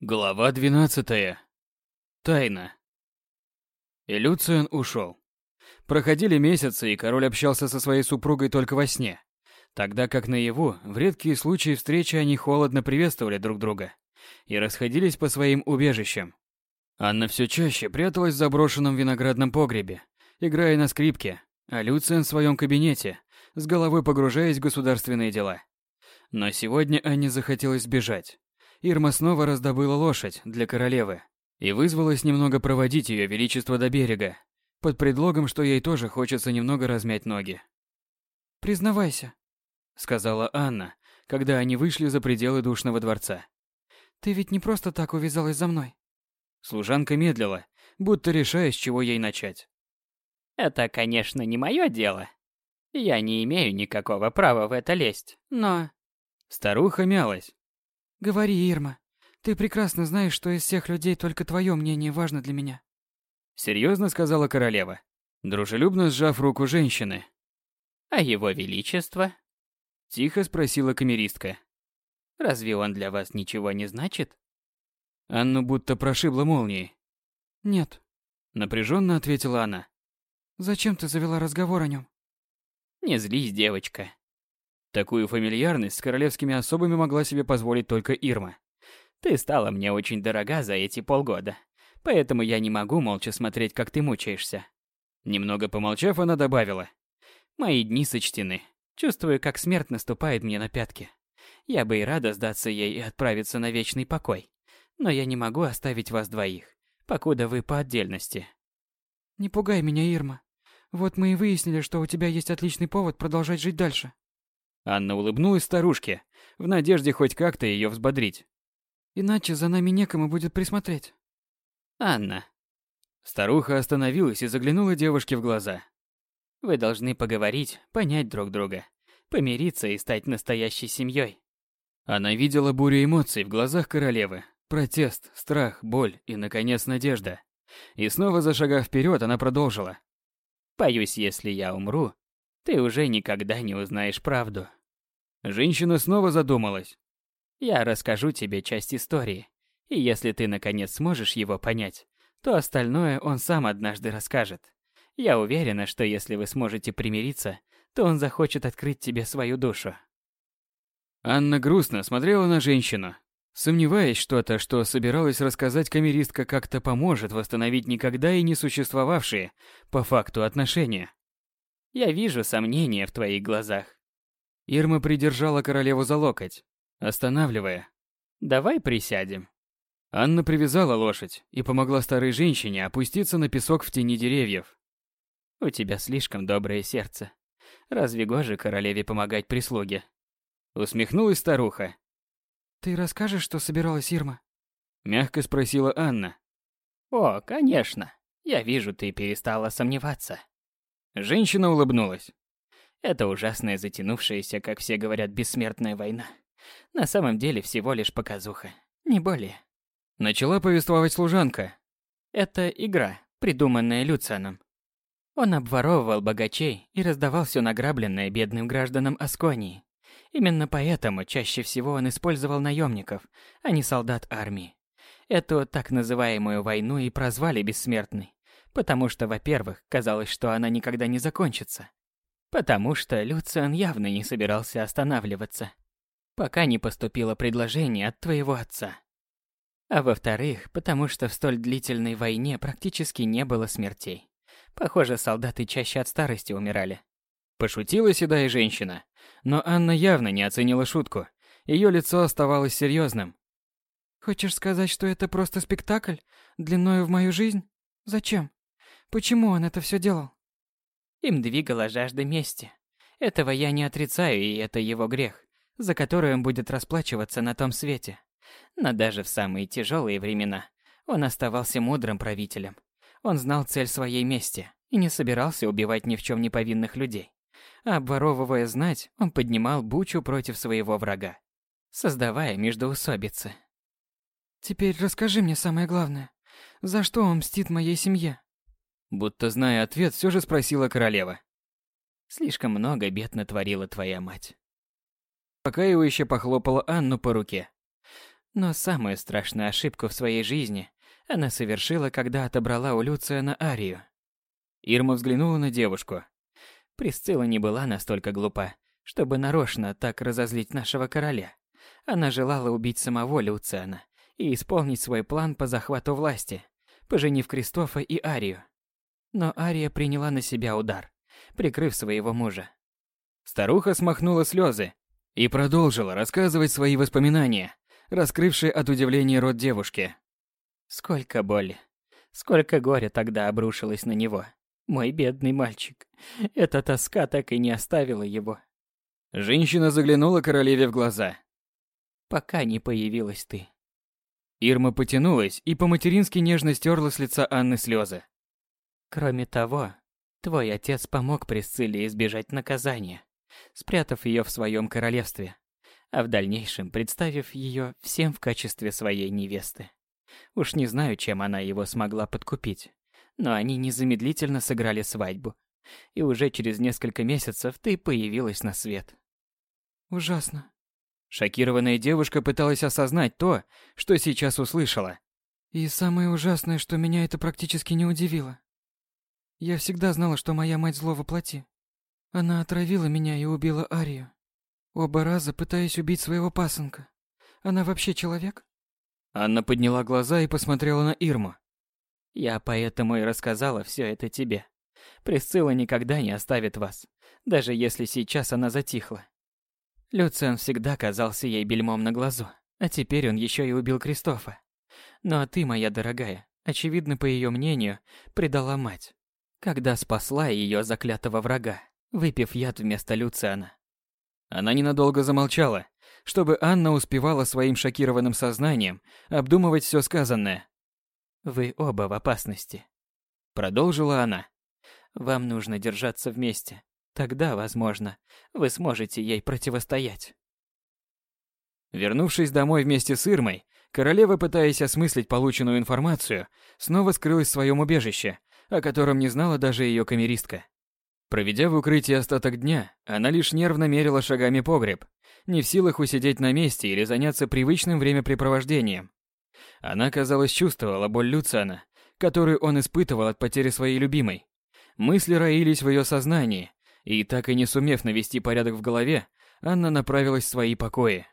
Глава 12. Тайна. И ушел. Проходили месяцы, и король общался со своей супругой только во сне, тогда как наяву, в редкие случаи встречи они холодно приветствовали друг друга и расходились по своим убежищам. Анна все чаще пряталась в заброшенном виноградном погребе, играя на скрипке, а Люциан в своем кабинете, с головой погружаясь в государственные дела. Но сегодня Анне захотелось сбежать. Ирма снова раздобыла лошадь для королевы и вызвалась немного проводить ее величество до берега, под предлогом, что ей тоже хочется немного размять ноги. «Признавайся», — сказала Анна, когда они вышли за пределы душного дворца. «Ты ведь не просто так увязалась за мной». Служанка медлила, будто решая, с чего ей начать. «Это, конечно, не мое дело. Я не имею никакого права в это лезть, но...» Старуха мялась, Говори, Ирма. Ты прекрасно знаешь, что из всех людей только твое мнение важно для меня. Серьезно сказала королева, дружелюбно сжав руку женщины. А его величество? Тихо спросила камеристка. Разве он для вас ничего не значит? Анну будто прошибла молнией. Нет. Напряженно ответила она. Зачем ты завела разговор о нем? Не злись, девочка. Такую фамильярность с королевскими особами могла себе позволить только Ирма. Ты стала мне очень дорога за эти полгода, поэтому я не могу молча смотреть, как ты мучаешься. Немного помолчав, она добавила. Мои дни сочтены. Чувствую, как смерть наступает мне на пятки. Я бы и рада сдаться ей и отправиться на вечный покой. Но я не могу оставить вас двоих, покуда вы по отдельности. Не пугай меня, Ирма. Вот мы и выяснили, что у тебя есть отличный повод продолжать жить дальше. Анна улыбнулась старушке, в надежде хоть как-то ее взбодрить. Иначе за нами некому будет присмотреть. Анна. Старуха остановилась и заглянула девушке в глаза. Вы должны поговорить, понять друг друга, помириться и стать настоящей семьей. Она видела бурю эмоций в глазах королевы. Протест, страх, боль и, наконец, надежда. И снова зашагав вперед, она продолжила. «Боюсь, если я умру, ты уже никогда не узнаешь правду. Женщина снова задумалась. Я расскажу тебе часть истории, и если ты наконец сможешь его понять, то остальное он сам однажды расскажет. Я уверена, что если вы сможете примириться, то он захочет открыть тебе свою душу. Анна грустно смотрела на женщину, сомневаясь что-то, что собиралась рассказать камеристка как-то поможет восстановить никогда и не существовавшие, по факту, отношения. Я вижу сомнения в твоих глазах. Ирма придержала королеву за локоть, останавливая. «Давай присядем». Анна привязала лошадь и помогла старой женщине опуститься на песок в тени деревьев. «У тебя слишком доброе сердце. Разве гоже королеве помогать прислуге?» Усмехнулась старуха. «Ты расскажешь, что собиралась Ирма?» Мягко спросила Анна. «О, конечно. Я вижу, ты перестала сомневаться». Женщина улыбнулась. Это ужасная затянувшаяся, как все говорят, бессмертная война. На самом деле всего лишь показуха, не более. Начала повествовать служанка. Это игра, придуманная Люцианом. Он обворовывал богачей и раздавал все награбленное бедным гражданам Асконии. Именно поэтому чаще всего он использовал наемников, а не солдат армии. Эту так называемую войну и прозвали бессмертной, потому что, во-первых, казалось, что она никогда не закончится, Потому что Люциан явно не собирался останавливаться, пока не поступило предложение от твоего отца. А во-вторых, потому что в столь длительной войне практически не было смертей. Похоже, солдаты чаще от старости умирали. Пошутила седая женщина, но Анна явно не оценила шутку. Ее лицо оставалось серьезным. «Хочешь сказать, что это просто спектакль, длиною в мою жизнь? Зачем? Почему он это все делал?» Им двигала жажда мести. Этого я не отрицаю, и это его грех, за который он будет расплачиваться на том свете. Но даже в самые тяжелые времена он оставался мудрым правителем. Он знал цель своей мести и не собирался убивать ни в чем не повинных людей. А обворовывая знать, он поднимал бучу против своего врага, создавая междоусобицы. «Теперь расскажи мне самое главное. За что он мстит моей семье?» Будто зная ответ, все же спросила королева. Слишком много бед натворила твоя мать. Покаивающе похлопала Анну по руке. Но самую страшную ошибку в своей жизни она совершила, когда отобрала у Люциана Арию. Ирма взглянула на девушку. Присцилла не была настолько глупа, чтобы нарочно так разозлить нашего короля. Она желала убить самого Люциана и исполнить свой план по захвату власти, поженив Кристофа и Арию. Но Ария приняла на себя удар, прикрыв своего мужа. Старуха смахнула слезы и продолжила рассказывать свои воспоминания, раскрывшие от удивления рот девушки. Сколько боли, сколько горя тогда обрушилось на него. Мой бедный мальчик. Эта тоска так и не оставила его. Женщина заглянула королеве в глаза. Пока не появилась ты. Ирма потянулась и по-матерински нежно стерла с лица Анны слезы. Кроме того, твой отец помог Присцилле избежать наказания, спрятав ее в своем королевстве, а в дальнейшем представив ее всем в качестве своей невесты. Уж не знаю, чем она его смогла подкупить, но они незамедлительно сыграли свадьбу. И уже через несколько месяцев ты появилась на свет. Ужасно. Шокированная девушка пыталась осознать то, что сейчас услышала. И самое ужасное, что меня это практически не удивило. Я всегда знала, что моя мать зло воплоти. Она отравила меня и убила Арию. Оба раза пытаясь убить своего пасынка. Она вообще человек? Анна подняла глаза и посмотрела на Ирму. Я поэтому и рассказала все это тебе. Присцилла никогда не оставит вас, даже если сейчас она затихла. Люциан всегда казался ей бельмом на глазу, а теперь он еще и убил Кристофа. Ну а ты, моя дорогая, очевидно, по ее мнению, предала мать, когда спасла ее заклятого врага, выпив яд вместо Люциана. Она ненадолго замолчала, чтобы Анна успевала своим шокированным сознанием обдумывать все сказанное. «Вы оба в опасности», — продолжила она. «Вам нужно держаться вместе. Тогда, возможно, вы сможете ей противостоять». Вернувшись домой вместе с Ирмой, королева, пытаясь осмыслить полученную информацию, снова скрылась в своем убежище, о котором не знала даже ее камеристка. Проведя в укрытии остаток дня, она лишь нервно мерила шагами погреб, не в силах усидеть на месте или заняться привычным времяпрепровождением. Она, казалось, чувствовала боль Люциана, которую он испытывал от потери своей любимой. Мысли роились в ее сознании, и так и не сумев навести порядок в голове, Анна направилась в свои покои.